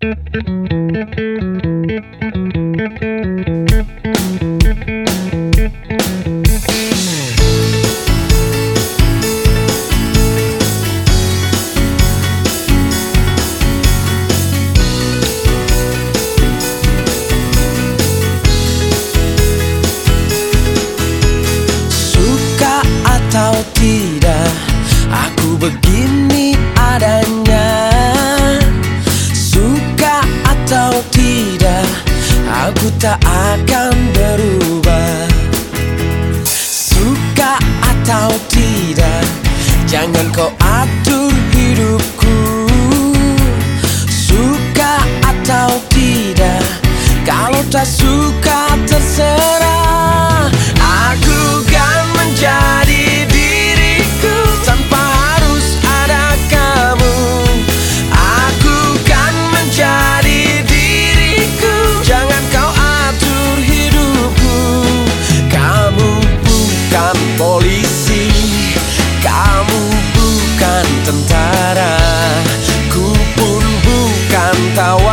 Suka atau tidak Aku begini tak akan berubah. Suka atau tidak Jangan kau atur hidupku. Suka atau tidak Kalau tak suka tawa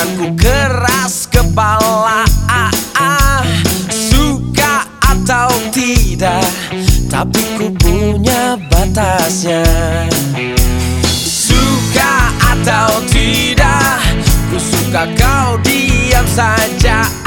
Bukan ku keras kepala. Ah, ah. Suka atau tidak Tapi ku punya batasnya. Suka atau tidak Ku suka kau diam saja